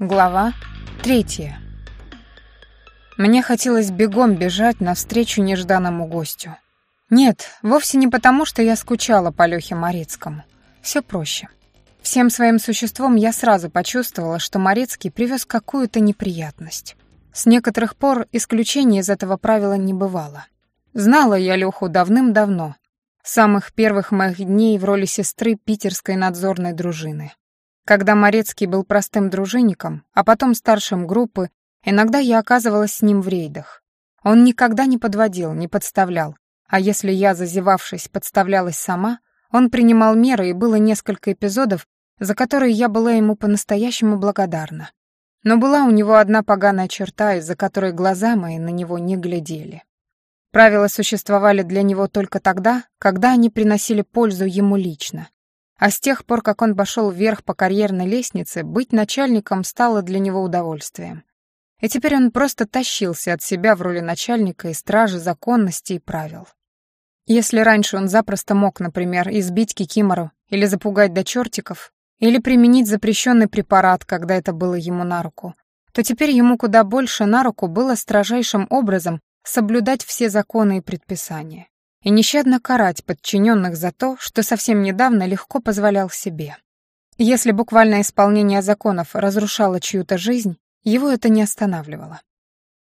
Глава третья. Мне хотелось бегом бежать навстречу нежданному гостю. Нет, вовсе не потому, что я скучала по Лёхе Морецкому. Все проще. Всем своим существом я сразу почувствовала, что Морецкий привез какую-то неприятность. С некоторых пор исключения из этого правила не бывало. Знала я Лёху давным-давно, с самых первых моих дней в роли сестры питерской надзорной дружины. Когда Морецкий был простым дружинником, а потом старшим группы, иногда я оказывалась с ним в рейдах. Он никогда не подводил, не подставлял, а если я, зазевавшись, подставлялась сама, он принимал меры, и было несколько эпизодов, за которые я была ему по-настоящему благодарна. Но была у него одна поганая черта, из-за которой глаза мои на него не глядели. Правила существовали для него только тогда, когда они приносили пользу ему лично, а с тех пор, как он пошел вверх по карьерной лестнице, быть начальником стало для него удовольствием. И теперь он просто тащился от себя в роли начальника и стражи законности и правил. Если раньше он запросто мог, например, избить Кикимору или запугать до чертиков, или применить запрещенный препарат, когда это было ему на руку, то теперь ему куда больше на руку было строжайшим образом соблюдать все законы и предписания и нещадно карать подчиненных за то, что совсем недавно легко позволял себе. Если буквальное исполнение законов разрушало чью-то жизнь, его это не останавливало.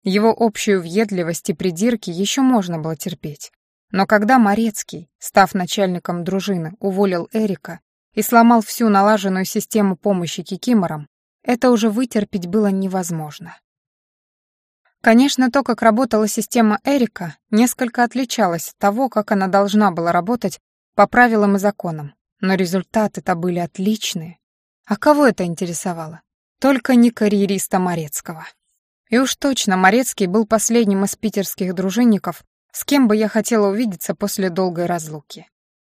Его общую въедливость и придирки еще можно было терпеть. Но когда Морецкий, став начальником дружины, уволил Эрика и сломал всю налаженную систему помощи кикиморам, это уже вытерпеть было невозможно. Конечно, то, как работала система Эрика, несколько отличалось от того, как она должна была работать по правилам и законам, но результаты-то были отличные. А кого это интересовало? Только не карьериста Морецкого. И уж точно Морецкий был последним из питерских дружинников, с кем бы я хотела увидеться после долгой разлуки.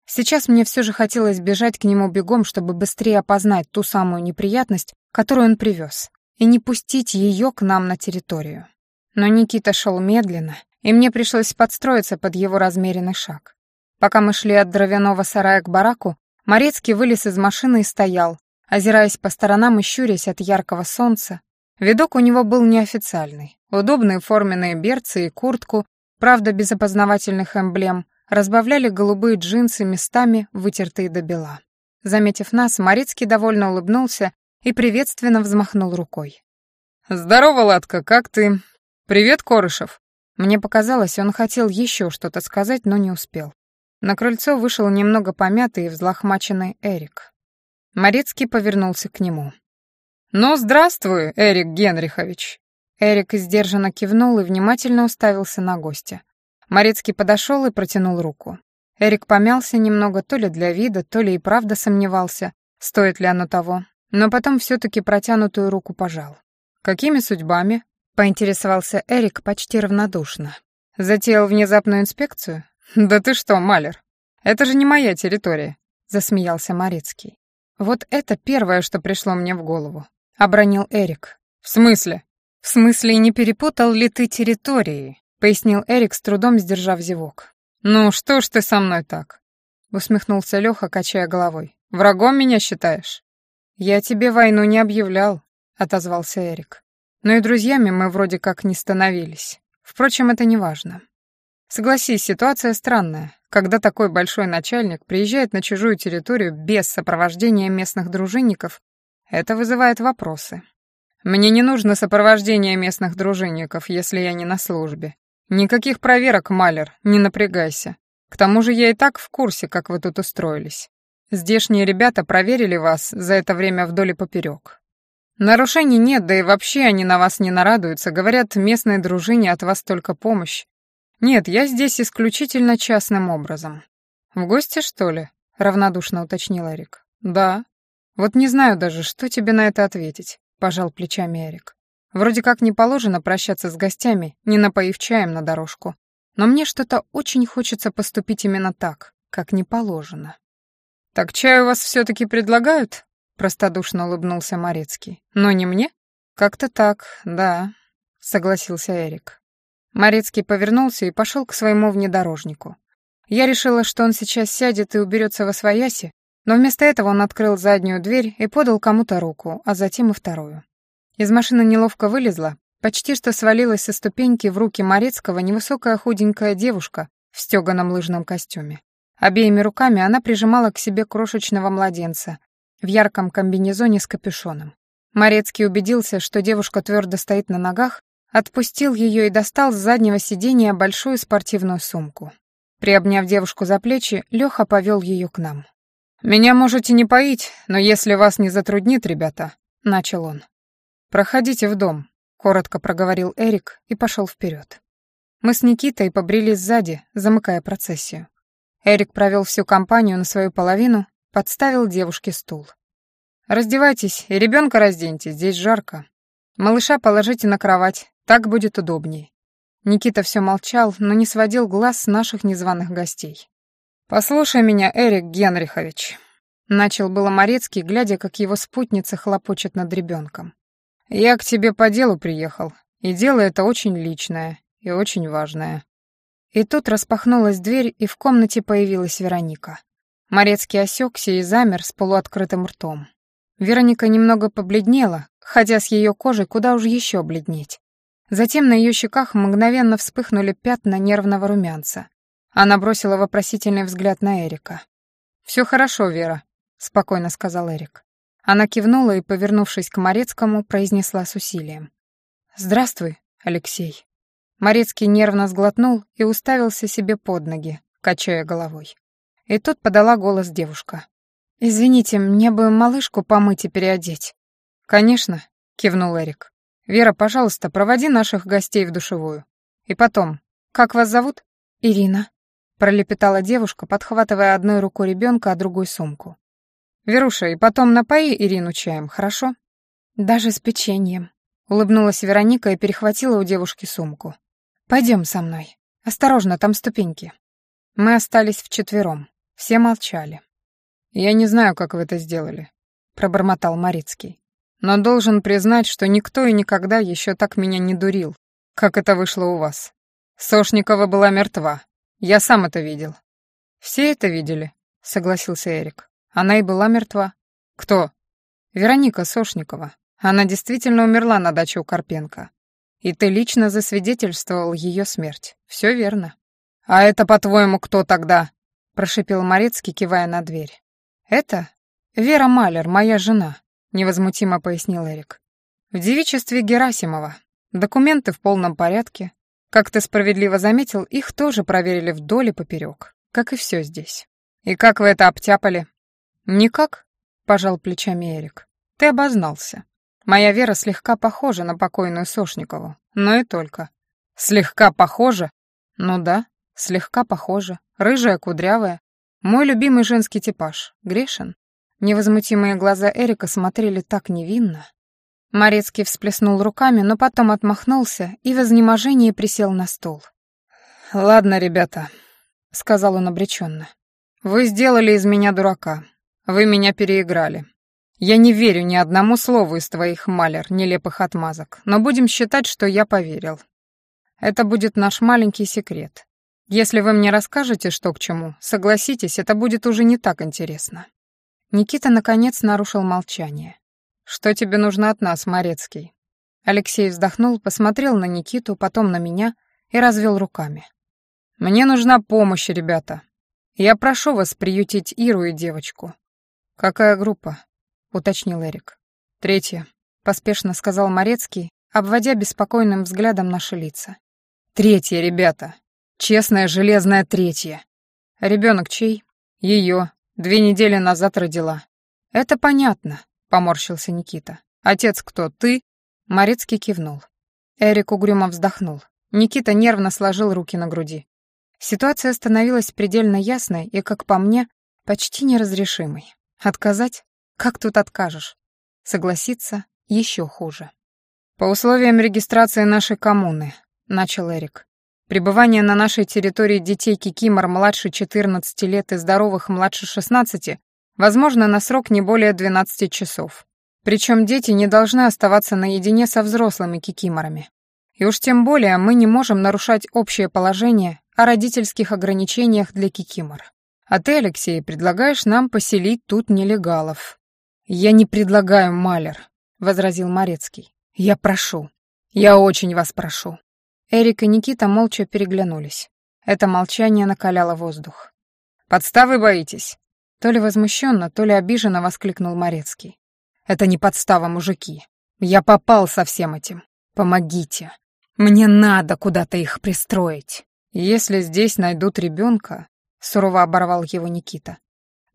Сейчас мне все же хотелось бежать к нему бегом, чтобы быстрее опознать ту самую неприятность, которую он привез, и не пустить ее к нам на территорию. Но Никита шел медленно, и мне пришлось подстроиться под его размеренный шаг. Пока мы шли от дровяного сарая к бараку, Морецкий вылез из машины и стоял, озираясь по сторонам и щурясь от яркого солнца. Видок у него был неофициальный. Удобные форменные берцы и куртку, правда без опознавательных эмблем, разбавляли голубые джинсы местами, вытертые до бела. Заметив нас, Морецкий довольно улыбнулся и приветственно взмахнул рукой. «Здорово, Ладка, как ты? «Привет, Корышев!» Мне показалось, он хотел еще что-то сказать, но не успел. На крыльцо вышел немного помятый и взлохмаченный Эрик. Морецкий повернулся к нему. «Ну, здравствуй, Эрик Генрихович!» Эрик сдержанно кивнул и внимательно уставился на гостя. Морецкий подошел и протянул руку. Эрик помялся немного, то ли для вида, то ли и правда сомневался, стоит ли оно того, но потом все-таки протянутую руку пожал. «Какими судьбами?» Поинтересовался Эрик почти равнодушно. Затеял внезапную инспекцию? Да ты что, Малер? Это же не моя территория, засмеялся Морецкий. Вот это первое, что пришло мне в голову, обронил Эрик. В смысле? В смысле, не перепутал ли ты территории? пояснил Эрик, с трудом сдержав зевок. Ну, что ж ты со мной так? усмехнулся Лёха, качая головой. Врагом меня считаешь? Я тебе войну не объявлял, отозвался Эрик. Но и друзьями мы вроде как не становились. Впрочем, это не важно. Согласись, ситуация странная, когда такой большой начальник приезжает на чужую территорию без сопровождения местных дружинников. Это вызывает вопросы. Мне не нужно сопровождение местных дружинников, если я не на службе. Никаких проверок, Малер, не напрягайся. К тому же я и так в курсе, как вы тут устроились. Здешние ребята проверили вас за это время вдоль и поперек. Нарушений нет, да и вообще они на вас не нарадуются. Говорят, местной дружине от вас только помощь. Нет, я здесь исключительно частным образом. В гости, что ли? Равнодушно уточнил Эрик. Да. Вот не знаю даже, что тебе на это ответить, пожал плечами Эрик. Вроде как не положено прощаться с гостями, не напоив чаем на дорожку. Но мне что-то очень хочется поступить именно так, как не положено. Так чай у вас все-таки предлагают? Простодушно улыбнулся Морецкий. «Но не мне?» «Как-то так, да», — согласился Эрик. Морецкий повернулся и пошел к своему внедорожнику. Я решила, что он сейчас сядет и уберется во свояси, но вместо этого он открыл заднюю дверь и подал кому-то руку, а затем и вторую. Из машины неловко вылезла, почти что свалилась со ступеньки в руки Морецкого невысокая худенькая девушка в стёганом лыжном костюме. Обеими руками она прижимала к себе крошечного младенца в ярком комбинезоне с капюшоном. Морецкий убедился, что девушка твердо стоит на ногах, отпустил ее и достал с заднего сиденья большую спортивную сумку. Приобняв девушку за плечи, Леха повел ее к нам. «Меня можете не поить, но если вас не затруднит, ребята», — начал он. «Проходите в дом», — коротко проговорил Эрик и пошел вперед. Мы с Никитой побрели сзади, замыкая процессию. Эрик провел всю компанию на свою половину, подставил девушке стул. «Раздевайтесь и ребенка разденьте, здесь жарко. Малыша положите на кровать, так будет удобнее». Никита все молчал, но не сводил глаз с наших незваных гостей. «Послушай меня, Эрик Генрихович», — начал было Морецкий, глядя, как его спутница хлопочет над ребенком. «Я к тебе по делу приехал, и дело это очень личное и очень важное». И тут распахнулась дверь, и в комнате появилась Вероника. Морецкий осекся и замер с полуоткрытым ртом. Вероника немного побледнела, хотя с ее кожей куда уж еще бледнеть. Затем на ее щеках мгновенно вспыхнули пятна нервного румянца. Она бросила вопросительный взгляд на Эрика. «Все хорошо, Вера», — спокойно сказал Эрик. Она кивнула и, повернувшись к Морецкому, произнесла с усилием. «Здравствуй, Алексей». Морецкий нервно сглотнул и уставился себе под ноги, качая головой. И тут подала голос девушка. «Извините, мне бы малышку помыть и переодеть». «Конечно», — кивнул Эрик. «Вера, пожалуйста, проводи наших гостей в душевую. И потом, как вас зовут?» «Ирина», — пролепетала девушка, подхватывая одной рукой ребенка, а другой сумку. «Веруша, и потом напои Ирину чаем, хорошо?» «Даже с печеньем», — улыбнулась Вероника и перехватила у девушки сумку. Пойдем со мной. Осторожно, там ступеньки. Мы остались вчетвером. Все молчали. Я не знаю, как вы это сделали, пробормотал Марицкий. Но должен признать, что никто и никогда еще так меня не дурил, как это вышло у вас. Сошникова была мертва. Я сам это видел. Все это видели, согласился Эрик. Она и была мертва. Кто? Вероника Сошникова. Она действительно умерла на даче у Карпенко. И ты лично засвидетельствовал ее смерть. Все верно. А это, по-твоему, кто тогда? Прошипел Морецкий, кивая на дверь. Это Вера Малер, моя жена, невозмутимо пояснил Эрик. В девичестве Герасимова. Документы в полном порядке. Как ты справедливо заметил, их тоже проверили вдоль и поперек, как и все здесь. И как вы это обтяпали? Никак, пожал плечами Эрик. Ты обознался. Моя Вера слегка похожа на покойную Сошникову, но и только. Слегка похожа? Ну да, слегка похожа. Рыжая, кудрявая. Мой любимый женский типаж. Грешен. Невозмутимые глаза Эрика смотрели так невинно. Морецкий всплеснул руками, но потом отмахнулся и в изнеможении присел на стул. «Ладно, ребята», — сказал он обреченно. «Вы сделали из меня дурака. Вы меня переиграли. Я не верю ни одному слову из твоих, Малер, нелепых отмазок, но будем считать, что я поверил. Это будет наш маленький секрет. Если вы мне расскажете, что к чему, согласитесь, это будет уже не так интересно». Никита, наконец, нарушил молчание. «Что тебе нужно от нас, Морецкий?» Алексей вздохнул, посмотрел на Никиту, потом на меня и развел руками. «Мне нужна помощь, ребята. Я прошу вас приютить Иру и девочку». «Какая группа?» — уточнил Эрик. «Третья», — поспешно сказал Морецкий, обводя беспокойным взглядом наши лица. «Третья, ребята. Честная железная третья. Ребенок чей? Ее. Две недели назад родила». «Это понятно», — поморщился Никита. «Отец кто, ты?» Морецкий кивнул. Эрик угрюмо вздохнул. Никита нервно сложил руки на груди. Ситуация становилась предельно ясной и, как по мне, почти неразрешимой. Отказать? Как тут откажешь? Согласиться еще хуже. По условиям регистрации нашей коммуны, начал Эрик. Пребывание на нашей территории детей Кикимор младше 14 лет и здоровых младше 16 возможно на срок не более 12 часов. Причем дети не должны оставаться наедине со взрослыми кикиморами. И уж тем более мы не можем нарушать общее положение о родительских ограничениях для кикимор. А ты, Алексей, предлагаешь нам поселить тут нелегалов. «Я не предлагаю, Малер», — возразил Морецкий. Я прошу. Я очень вас прошу». Эрик и Никита молча переглянулись. Это молчание накаляло воздух. «Подставы боитесь?» То ли возмущенно, то ли обиженно воскликнул Морецкий. «Это не подстава, мужики. Я попал со всем этим. Помогите. Мне надо куда-то их пристроить. Если здесь найдут ребенка, сурово оборвал его Никита,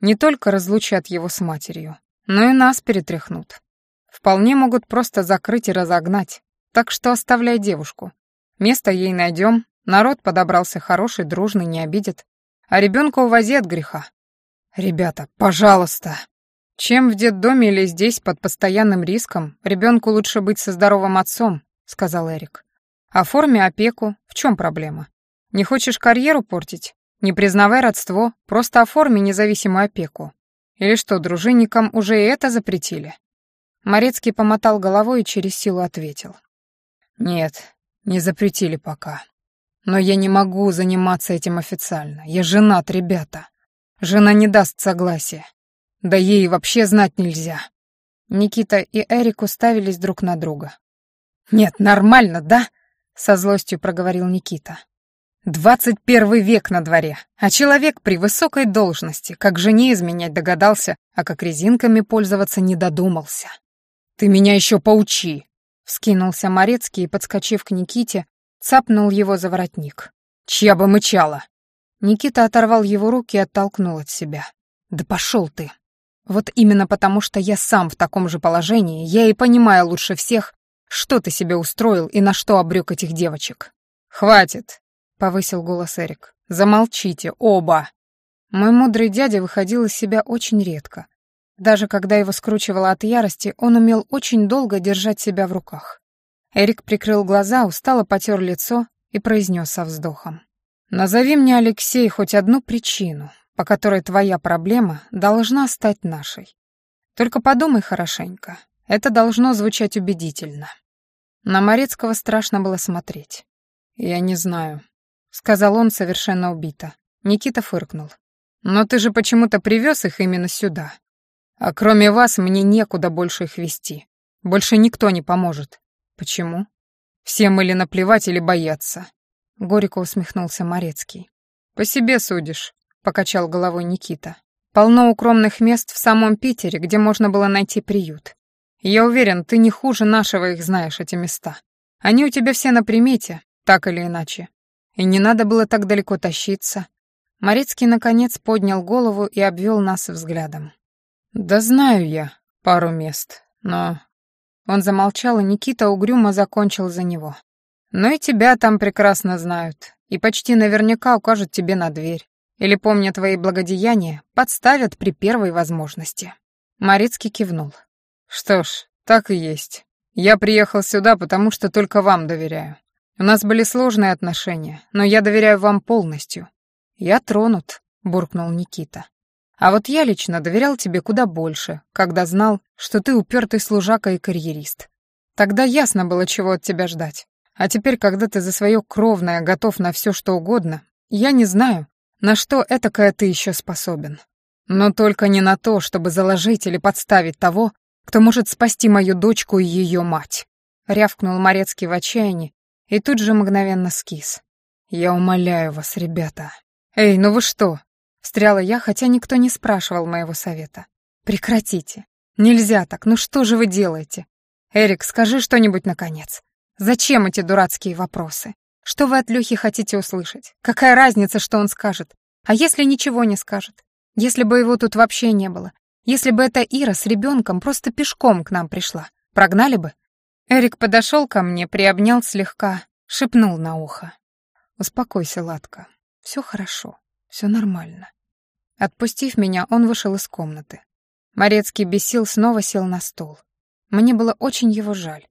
не только разлучат его с матерью, но и нас перетряхнут. Вполне могут просто закрыть и разогнать. Так что оставляй девушку. Место ей найдем, народ подобрался хороший, дружный, не обидит. А ребенка увози от греха. Ребята, пожалуйста. Чем в детдоме или здесь под постоянным риском, ребенку лучше быть со здоровым отцом, сказал Эрик. Оформи опеку, в чем проблема? Не хочешь карьеру портить? Не признавай родство, просто оформи независимую опеку. Или что, дружинникам уже и это запретили? Морецкий помотал головой и через силу ответил. Нет, не запретили пока. Но я не могу заниматься этим официально. Я женат, ребята. Жена не даст согласия. Да ей вообще знать нельзя. Никита и Эрик уставились друг на друга. «Нет, нормально, да?» — со злостью проговорил Никита. «Двадцать первый век на дворе, а человек при высокой должности, как жене изменять догадался, а как резинками пользоваться не додумался. Ты меня еще поучи!» — вскинулся Морецкий и, подскочив к Никите, цапнул его за воротник. «Чья бы мычала!» Никита оторвал его руки и оттолкнул от себя. «Да пошел ты! Вот именно потому, что я сам в таком же положении, я и понимаю лучше всех, что ты себе устроил и на что обрек этих девочек?» «Хватит!» — повысил голос Эрик. «Замолчите, оба!» Мой мудрый дядя выходил из себя очень редко. Даже когда его скручивало от ярости, он умел очень долго держать себя в руках. Эрик прикрыл глаза, устало потер лицо и произнес со вздохом. «Назови мне, Алексей, хоть одну причину, по которой твоя проблема должна стать нашей. Только подумай хорошенько. Это должно звучать убедительно. На Морецкого страшно было смотреть. «Я не знаю», — сказал он совершенно убито. Никита фыркнул. «Но ты же почему-то привез их именно сюда. А кроме вас мне некуда больше их вести. Больше никто не поможет. Почему? Всем или наплевать, или бояться». Горько усмехнулся Морецкий. «По себе судишь», — покачал головой Никита. «Полно укромных мест в самом Питере, где можно было найти приют. Я уверен, ты не хуже нашего их знаешь, эти места. Они у тебя все на примете, так или иначе. И не надо было так далеко тащиться. Морецкий, наконец, поднял голову и обвел нас взглядом. «Да знаю я пару мест, но...» Он замолчал, и Никита угрюмо закончил за него. «Но и тебя там прекрасно знают, и почти наверняка укажут тебе на дверь. Или, помня твои благодеяния, подставят при первой возможности». Морецкий кивнул. «Что ж, так и есть. Я приехал сюда, потому что только вам доверяю. У нас были сложные отношения, но я доверяю вам полностью. Я тронут», — буркнул Никита. «А вот я лично доверял тебе куда больше, когда знал, что ты упертый служака и карьерист. Тогда ясно было, чего от тебя ждать. А теперь, когда ты за свое кровное готов на все, что угодно, я не знаю, на что этакое ты еще способен. Но только не на то, чтобы заложить или подставить того, кто может спасти мою дочку и ее мать?» — рявкнул Морецкий в отчаянии и тут же мгновенно скис. «Я умоляю вас, ребята». «Эй, ну вы что?» — встряла я, хотя никто не спрашивал моего совета. «Прекратите. Нельзя так. Ну что же вы делаете? Эрик, скажи что-нибудь наконец. Зачем эти дурацкие вопросы? Что вы от Лёхи хотите услышать? Какая разница, что он скажет? А если ничего не скажет? Если бы его тут вообще не было? Если бы эта Ира с ребенком просто пешком к нам пришла, прогнали бы? Эрик подошел ко мне, приобнял слегка, шепнул на ухо. «Успокойся, Ладка. Все хорошо, все нормально». Отпустив меня, он вышел из комнаты. Морецкий бесил, снова сел на стол. Мне было очень его жаль.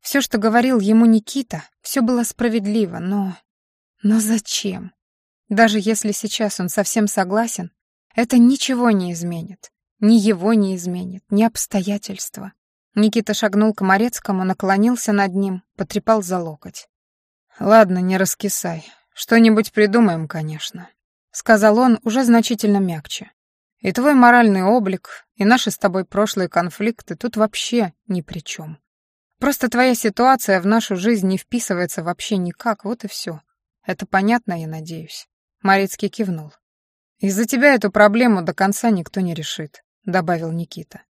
Все, что говорил ему Никита, все было справедливо, но... Но зачем? Даже если сейчас он совсем согласен, это ничего не изменит. Ни его не изменит, ни обстоятельства. Никита шагнул к Морецкому, наклонился над ним, потрепал за локоть. «Ладно, не раскисай. Что-нибудь придумаем, конечно», — сказал он уже значительно мягче. «И твой моральный облик, и наши с тобой прошлые конфликты тут вообще ни при чем. Просто твоя ситуация в нашу жизнь не вписывается вообще никак, вот и все. Это понятно, я надеюсь. Морецкий кивнул. Из-за тебя эту проблему до конца никто не решит, добавил Никита.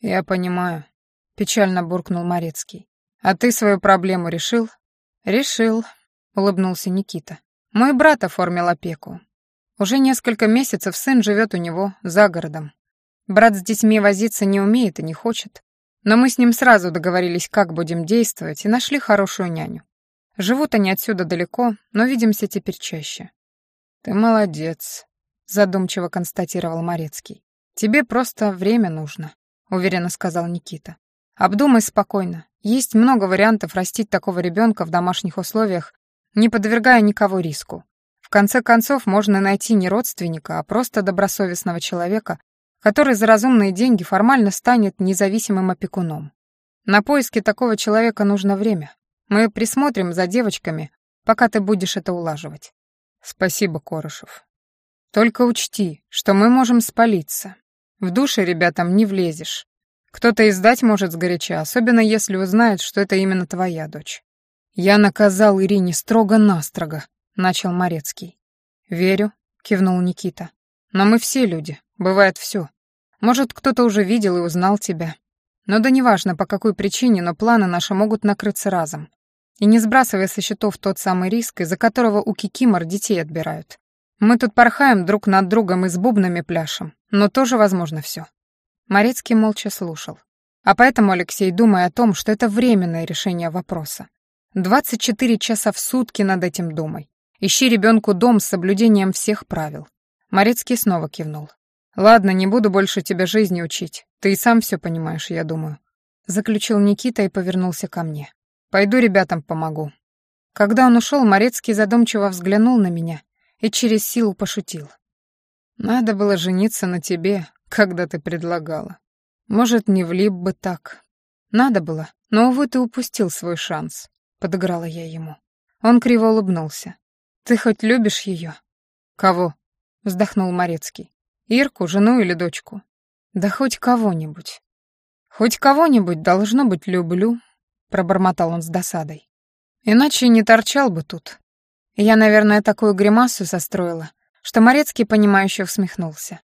Я понимаю, печально буркнул Морецкий. А ты свою проблему решил? Решил, улыбнулся Никита. Мой брат оформил опеку. Уже несколько месяцев сын живет у него за городом. Брат с детьми возиться не умеет и не хочет. Но мы с ним сразу договорились, как будем действовать, и нашли хорошую няню. Живут они отсюда далеко, но видимся теперь чаще. «Ты молодец», — задумчиво констатировал Морецкий. «Тебе просто время нужно», — уверенно сказал Никита. «Обдумай спокойно. Есть много вариантов растить такого ребенка в домашних условиях, не подвергая никого риску. В конце концов, можно найти не родственника, а просто добросовестного человека, который за разумные деньги формально станет независимым опекуном. На поиски такого человека нужно время. Мы присмотрим за девочками, пока ты будешь это улаживать. Спасибо, Корошев. Только учти, что мы можем спалиться. В душе ребятам не влезешь. Кто-то издать может сгоряча, особенно если узнает, что это именно твоя дочь. Я наказал Ирине строго-настрого, начал Морецкий. Верю, кивнул Никита. Но мы все люди, бывает все. Может, кто-то уже видел и узнал тебя. Но да неважно, по какой причине, но планы наши могут накрыться разом. И не сбрасывая со счетов тот самый риск, из-за которого у кикимор детей отбирают. Мы тут порхаем друг над другом и с бубнами пляшем, но тоже возможно все. Морецкий молча слушал. А поэтому Алексей, думая о том, что это временное решение вопроса. 24 часа в сутки над этим думай. Ищи ребенку дом с соблюдением всех правил. Морецкий снова кивнул. «Ладно, не буду больше тебя жизни учить. Ты и сам все понимаешь, я думаю». Заключил Никита и повернулся ко мне. «Пойду ребятам помогу». Когда он ушел, Морецкий задумчиво взглянул на меня и через силу пошутил. «Надо было жениться на тебе, когда ты предлагала. Может, не влип бы так. Надо было, но, увы, ты упустил свой шанс», — подыграла я ему. Он криво улыбнулся. «Ты хоть любишь ее?» «Кого?» — вздохнул Морецкий. Ирку, жену или дочку? Да хоть кого-нибудь. Хоть кого-нибудь, должно быть, люблю, пробормотал он с досадой. Иначе не торчал бы тут. Я, наверное, такую гримасу состроила, что Морецкий, понимающе усмехнулся.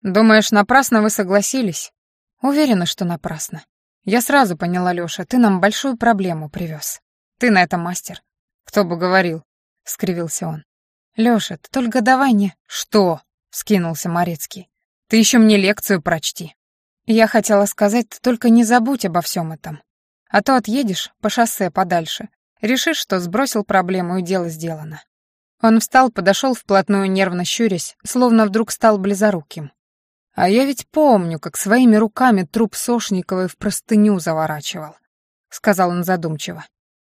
«Думаешь, напрасно вы согласились?» «Уверена, что напрасно. Я сразу поняла, Лёша, ты нам большую проблему привез. Ты на это мастер». «Кто бы говорил?» — скривился он. «Лёша, ты только давай не...» «Что?» — скинулся Морецкий. «Ты еще мне лекцию прочти». Я хотела сказать, только не забудь обо всем этом. А то отъедешь по шоссе подальше, решишь, что сбросил проблему и дело сделано. Он встал, подошел вплотную, нервно щурясь, словно вдруг стал близоруким. А я ведь помню, как своими руками труп Сошниковой в простыню заворачивал, — сказал он задумчиво.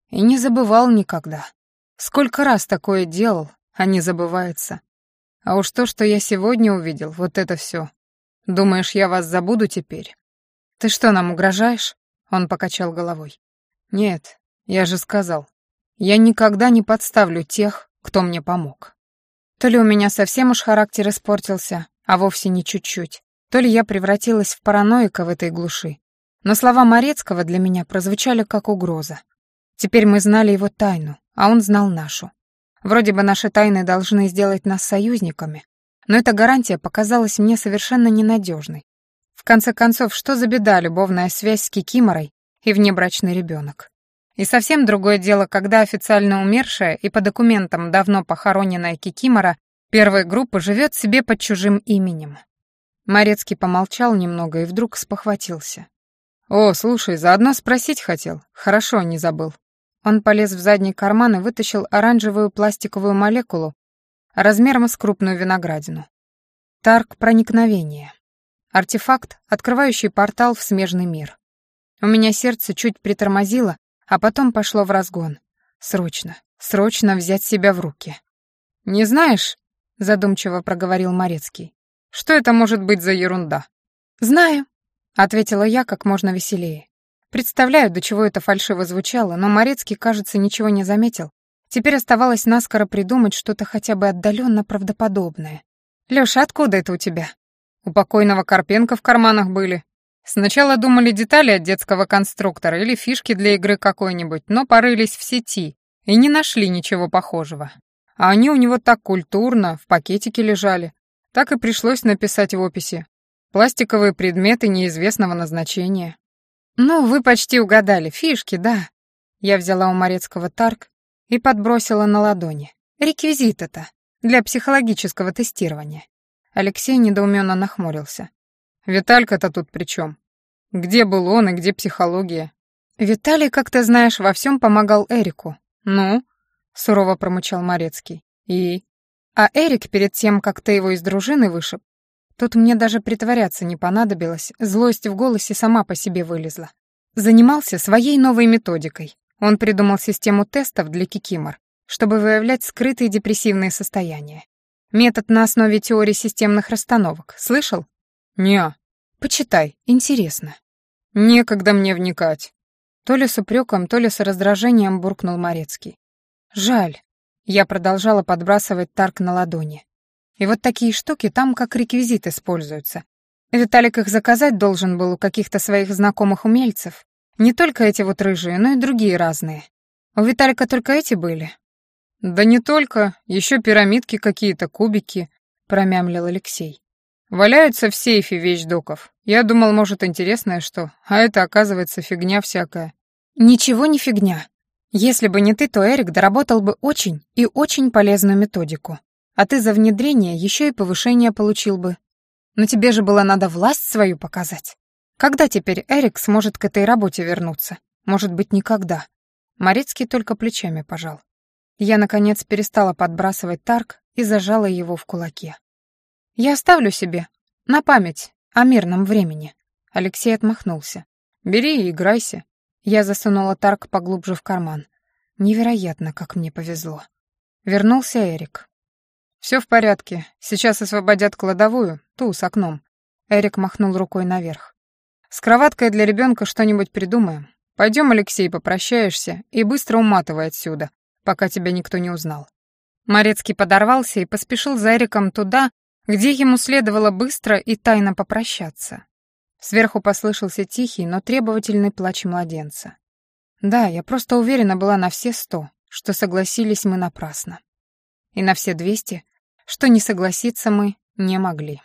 И не забывал никогда. Сколько раз такое делал, а не забывается. А уж то, что я сегодня увидел, вот это все. Думаешь, я вас забуду теперь? Ты что, нам угрожаешь? Он покачал головой. Нет, я же сказал. Я никогда не подставлю тех, кто мне помог. То ли у меня совсем уж характер испортился, а вовсе не чуть-чуть, то ли я превратилась в параноика в этой глуши. Но слова Морецкого для меня прозвучали как угроза. Теперь мы знали его тайну, а он знал нашу. Вроде бы наши тайны должны сделать нас союзниками, но эта гарантия показалась мне совершенно ненадежной. В конце концов, что за беда любовная связь с Кикиморой и внебрачный ребенок? И совсем другое дело, когда официально умершая и по документам давно похороненная Кикимора первой группы живет себе под чужим именем. Морецкий помолчал немного и вдруг спохватился. «О, слушай, заодно спросить хотел. Хорошо, не забыл. Он полез в задний карман и вытащил оранжевую пластиковую молекулу размером с крупную виноградину. Тарк проникновения. Артефакт, открывающий портал в смежный мир. У меня сердце чуть притормозило, а потом пошло в разгон. Срочно, срочно взять себя в руки. «Не знаешь?» — задумчиво проговорил Морецкий. «Что это может быть за ерунда?» «Знаю», — ответила я как можно веселее. Представляю, до чего это фальшиво звучало, но Морецкий, кажется, ничего не заметил. Теперь оставалось наскоро придумать что-то хотя бы отдаленно правдоподобное. «Лёша, откуда это у тебя?» «У покойного Карпенко в карманах были», — Сначала думали детали от детского конструктора или фишки для игры какой-нибудь, но порылись в сети и не нашли ничего похожего. А они у него так культурно, в пакетике лежали. Так и пришлось написать в описи. Пластиковые предметы неизвестного назначения. «Ну, вы почти угадали. Фишки, да». Я взяла у Морецкого тарг и подбросила на ладони. Реквизит это. Для психологического тестирования. Алексей недоуменно нахмурился. «Виталька-то тут при чем? Где был он и где психология?» «Виталий, как ты знаешь, во всем помогал Эрику». «Ну?» — сурово промычал Морецкий. «И?» «А Эрик, перед тем, как ты его из дружины вышиб, тут мне даже притворяться не понадобилось, злость в голосе сама по себе вылезла. Занимался своей новой методикой. Он придумал систему тестов для кикимор, чтобы выявлять скрытые депрессивные состояния. Метод на основе теории системных расстановок. Слышал? Не. Почитай, интересно. Некогда мне вникать. То ли с упреком, то ли с раздражением буркнул Морецкий. Жаль. Я продолжала подбрасывать тарк на ладони. И вот такие штуки там как реквизит используются. Виталик их заказать должен был у каких-то своих знакомых умельцев. Не только эти вот рыжие, но и другие разные. У Виталика только эти были. Да не только, еще пирамидки какие-то, кубики, промямлил Алексей. Валяются в сейфе вещдоков. Я думал, может, интересное что, а это, оказывается, фигня всякая. Ничего не фигня. Если бы не ты, то Эрик доработал бы очень и очень полезную методику. А ты за внедрение еще и повышение получил бы. Но тебе же было надо власть свою показать. Когда теперь Эрик сможет к этой работе вернуться? Может быть, никогда. Морецкий только плечами пожал. Я, наконец, перестала подбрасывать тарк и зажала его в кулаке. «Я оставлю себе. На память. О мирном времени». Алексей отмахнулся. «Бери и играйся». Я засунула тарк поглубже в карман. Невероятно, как мне повезло. Вернулся Эрик. «Все в порядке. Сейчас освободят кладовую, ту с окном». Эрик махнул рукой наверх. «С кроваткой для ребенка что-нибудь придумаем. Пойдем, Алексей, попрощаешься и быстро уматывай отсюда пока тебя никто не узнал. Морецкий подорвался и поспешил за Эриком туда, где ему следовало быстро и тайно попрощаться. Сверху послышался тихий, но требовательный плач младенца. Да, я просто уверена была на все сто, что согласились мы напрасно. И на все двести, что не согласиться мы не могли.